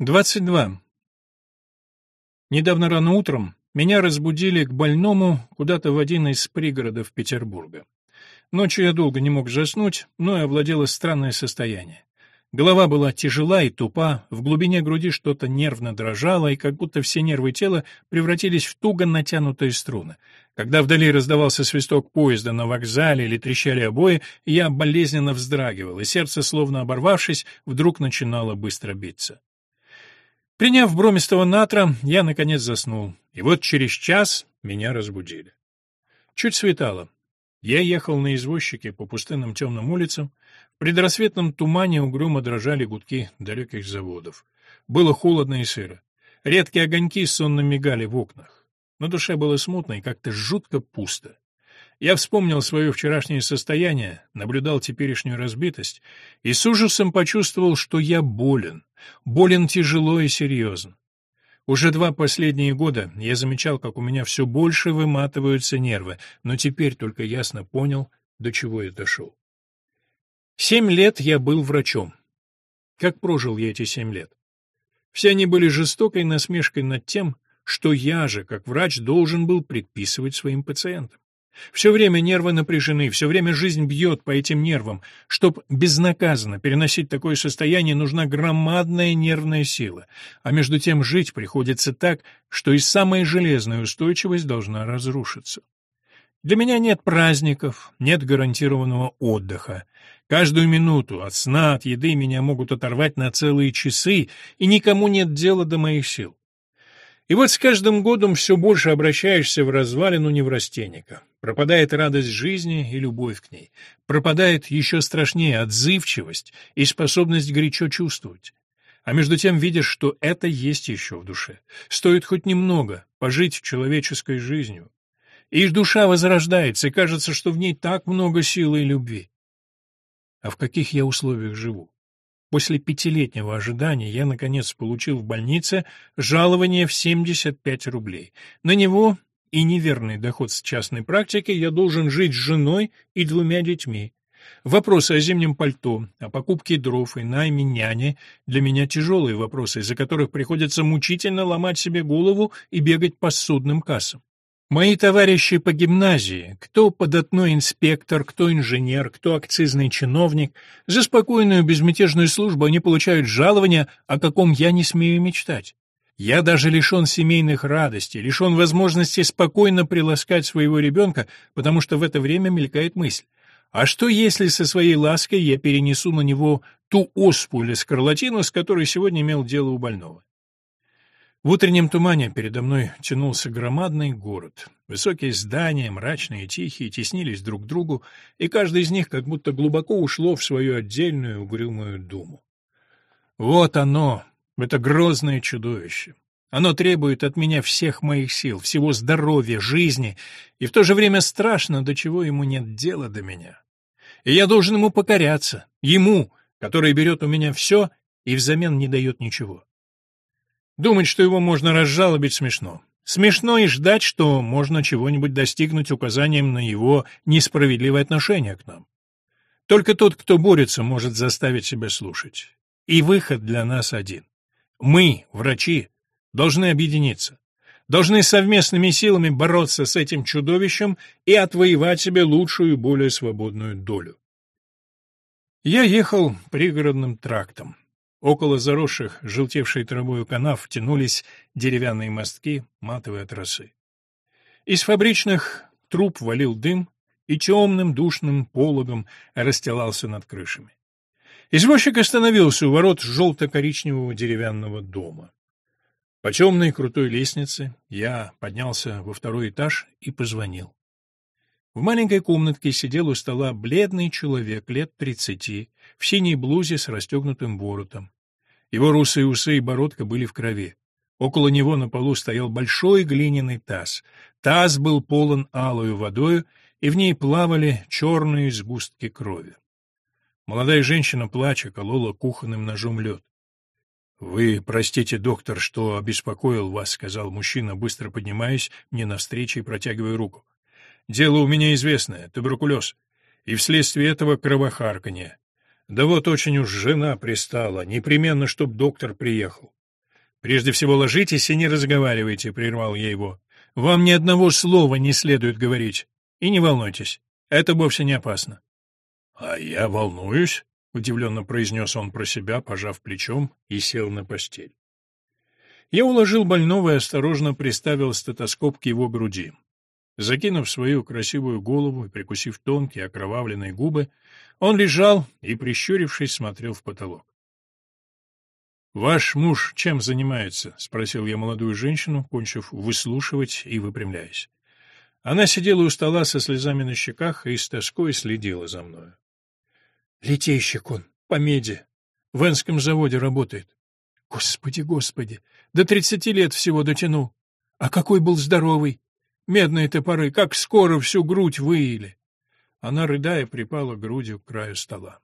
22. Недавно рано утром меня разбудили к больному куда-то в один из пригородов Петербурга. Ночью я долго не мог заснуть, но и овладело странное состояние. Голова была тяжела и тупа, в глубине груди что-то нервно дрожало, и как будто все нервы тела превратились в туго натянутые струны. Когда вдали раздавался свисток поезда на вокзале или трещали обои, я болезненно вздрагивал, и сердце, словно оборвавшись, вдруг начинало быстро биться. Приняв бромистого натра, я, наконец, заснул, и вот через час меня разбудили. Чуть светало. Я ехал на извозчике по пустынным темным улицам. В предрассветном тумане угрюмо дрожали гудки далеких заводов. Было холодно и сыро. Редкие огоньки сонно мигали в окнах. На душе было смутно и как-то жутко пусто. Я вспомнил свое вчерашнее состояние, наблюдал теперешнюю разбитость и с ужасом почувствовал, что я болен, болен тяжело и серьезно. Уже два последние года я замечал, как у меня все больше выматываются нервы, но теперь только ясно понял, до чего я дошел. Семь лет я был врачом. Как прожил я эти семь лет? Все они были жестокой насмешкой над тем, что я же, как врач, должен был предписывать своим пациентам. Все время нервы напряжены, все время жизнь бьет по этим нервам. Чтоб безнаказанно переносить такое состояние, нужна громадная нервная сила. А между тем жить приходится так, что и самая железная устойчивость должна разрушиться. Для меня нет праздников, нет гарантированного отдыха. Каждую минуту от сна, от еды меня могут оторвать на целые часы, и никому нет дела до моих сил. И вот с каждым годом все больше обращаешься в развалину неврастенника. Пропадает радость жизни и любовь к ней. Пропадает еще страшнее отзывчивость и способность горячо чувствовать. А между тем видишь, что это есть еще в душе. Стоит хоть немного пожить человеческой жизнью. И душа возрождается, и кажется, что в ней так много силы и любви. А в каких я условиях живу? После пятилетнего ожидания я, наконец, получил в больнице жалование в 75 рублей. На него и неверный доход с частной практики я должен жить с женой и двумя детьми. Вопросы о зимнем пальто, о покупке дров и найме няни для меня тяжелые вопросы, из-за которых приходится мучительно ломать себе голову и бегать по судным кассам. Мои товарищи по гимназии, кто податной инспектор, кто инженер, кто акцизный чиновник, за спокойную безмятежную службу они получают жалования, о каком я не смею мечтать. Я даже лишен семейных радостей, лишен возможности спокойно приласкать своего ребенка, потому что в это время мелькает мысль. А что, если со своей лаской я перенесу на него ту оспу или скарлатину, с которой сегодня имел дело у больного? В утреннем тумане передо мной тянулся громадный город. Высокие здания, мрачные и тихие, теснились друг к другу, и каждый из них как будто глубоко ушло в свою отдельную угрюмую думу. Вот оно, это грозное чудовище. Оно требует от меня всех моих сил, всего здоровья, жизни, и в то же время страшно, до чего ему нет дела до меня. И я должен ему покоряться, ему, который берет у меня все и взамен не дает ничего. Думать, что его можно разжалобить, смешно. Смешно и ждать, что можно чего-нибудь достигнуть указанием на его несправедливое отношение к нам. Только тот, кто борется, может заставить себя слушать. И выход для нас один. Мы, врачи, должны объединиться. Должны совместными силами бороться с этим чудовищем и отвоевать себе лучшую и более свободную долю. Я ехал пригородным трактом. Около заросших, желтевшей травою канав тянулись деревянные мостки, матовые от росы. Из фабричных труб валил дым и темным душным пологом расстилался над крышами. Извозчик остановился у ворот желто-коричневого деревянного дома. По темной крутой лестнице я поднялся во второй этаж и позвонил. В маленькой комнатке сидел у стола бледный человек лет тридцати, в синей блузе с расстегнутым воротом. Его русые усы и бородка были в крови. Около него на полу стоял большой глиняный таз. Таз был полон алою водою, и в ней плавали черные сгустки крови. Молодая женщина, плача, колола кухонным ножом лед. — Вы простите, доктор, что обеспокоил вас, — сказал мужчина, быстро поднимаясь мне навстречу и протягивая руку. Дело у меня известное — туберкулез, и вследствие этого кровохарканье. Да вот очень уж жена пристала, непременно, чтоб доктор приехал. Прежде всего ложитесь и не разговаривайте, прервал я его. Вам ни одного слова не следует говорить. И не волнуйтесь, это вовсе не опасно. А я волнуюсь, удивленно произнес он про себя, пожав плечом и сел на постель. Я уложил больного и осторожно приставил стетоскоп к его груди. Закинув свою красивую голову и прикусив тонкие окровавленные губы, он лежал и, прищурившись, смотрел в потолок. «Ваш муж чем занимается?» — спросил я молодую женщину, кончив выслушивать и выпрямляясь. Она сидела у стола со слезами на щеках и с тоской следила за мною. «Литейщик он, по меди. В Энском заводе работает. Господи, господи, до тридцати лет всего дотянул. А какой был здоровый! Медные топоры, как скоро всю грудь выили!» Она, рыдая, припала грудью к краю стола.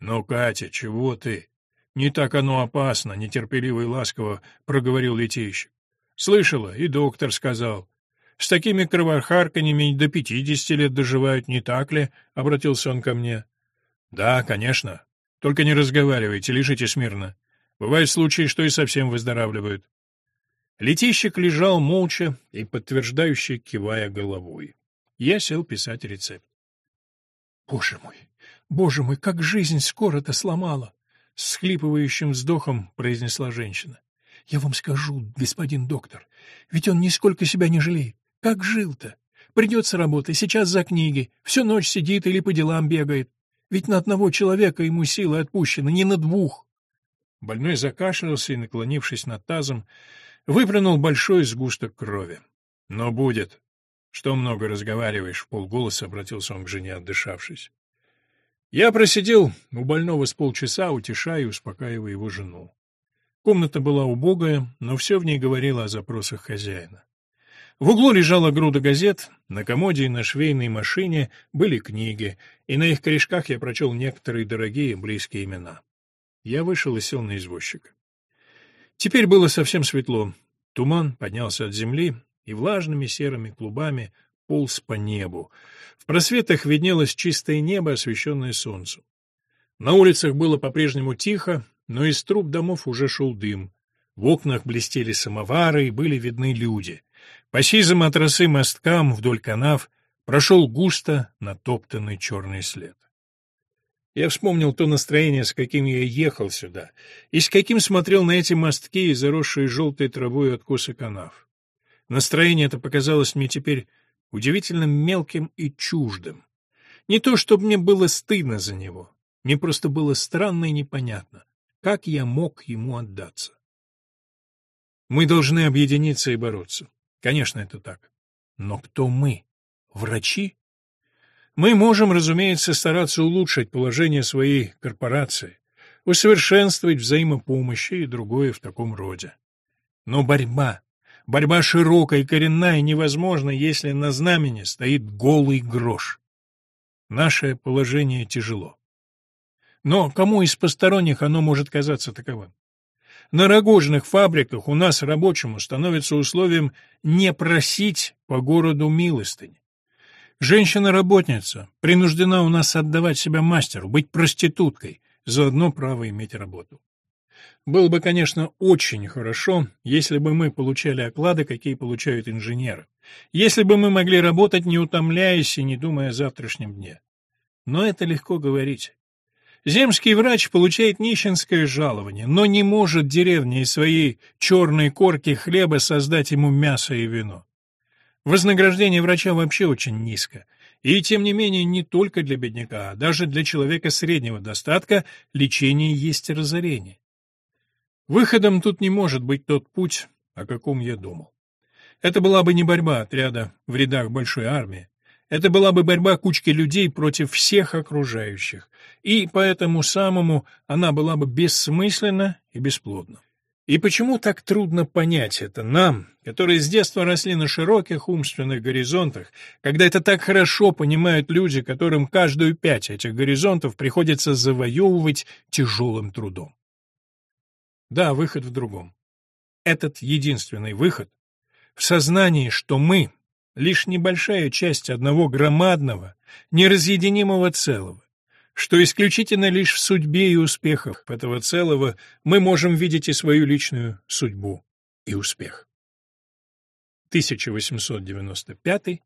«Ну, Катя, чего ты? Не так оно опасно», — нетерпеливо и ласково проговорил летейщик. «Слышала, и доктор сказал. С такими кровохарканьями до пятидесяти лет доживают, не так ли?» — обратился он ко мне. «Да, конечно. Только не разговаривайте, лежите смирно. Бывают случаи, что и совсем выздоравливают». Летейщик лежал молча и подтверждающе кивая головой. Я сел писать рецепт. «Боже мой, боже мой, как жизнь скоро-то сломала!» — с схлипывающим вздохом произнесла женщина. «Я вам скажу, господин доктор, ведь он нисколько себя не жалеет. Как жил-то? Придется работать, сейчас за книги, всю ночь сидит или по делам бегает. Ведь на одного человека ему силы отпущены, не на двух». Больной закашлялся и, наклонившись над тазом, выплюнул большой сгусток крови. «Но будет. Что много разговариваешь?» — полголоса обратился он к жене, отдышавшись. Я просидел у больного с полчаса, утешая и успокаивая его жену. Комната была убогая, но все в ней говорило о запросах хозяина. В углу лежала груда газет, на комоде и на швейной машине были книги, и на их корешках я прочел некоторые дорогие близкие имена. Я вышел и сел на извозчика. Теперь было совсем светло. Туман поднялся от земли и влажными серыми клубами полз по небу. В просветах виднелось чистое небо, освещенное солнцем. На улицах было по-прежнему тихо, но из труб домов уже шел дым. В окнах блестели самовары и были видны люди. По сизым от росы мосткам вдоль канав прошел густо натоптанный черный след. Я вспомнил то настроение, с каким я ехал сюда, и с каким смотрел на эти мостки и заросшие желтой травой откосы канав. Настроение это показалось мне теперь удивительно мелким и чуждым. Не то, чтобы мне было стыдно за него, мне просто было странно и непонятно, как я мог ему отдаться. Мы должны объединиться и бороться. Конечно, это так. Но кто мы? Врачи? Мы можем, разумеется, стараться улучшить положение своей корпорации, усовершенствовать взаимопомощь и другое в таком роде. Но борьба Борьба широкая и коренная невозможна, если на знамени стоит голый грош. Наше положение тяжело. Но кому из посторонних оно может казаться таковым? На рогожных фабриках у нас рабочему становится условием не просить по городу милостыни. Женщина-работница принуждена у нас отдавать себя мастеру, быть проституткой, заодно право иметь работу. Было бы, конечно, очень хорошо, если бы мы получали оклады, какие получают инженеры. Если бы мы могли работать, не утомляясь и не думая о завтрашнем дне. Но это легко говорить. Земский врач получает нищенское жалование, но не может деревне из своей черной корки хлеба создать ему мясо и вино. Вознаграждение врача вообще очень низко. И, тем не менее, не только для бедняка, а даже для человека среднего достатка лечение есть разорение. Выходом тут не может быть тот путь, о каком я думал. Это была бы не борьба отряда в рядах большой армии. Это была бы борьба кучки людей против всех окружающих, и поэтому самому она была бы бессмысленна и бесплодна. И почему так трудно понять это нам, которые с детства росли на широких умственных горизонтах, когда это так хорошо понимают люди, которым каждую пять этих горизонтов приходится завоевывать тяжелым трудом? Да, выход в другом. Этот единственный выход в сознании, что мы — лишь небольшая часть одного громадного, неразъединимого целого, что исключительно лишь в судьбе и успехах этого целого мы можем видеть и свою личную судьбу и успех. 1895-1900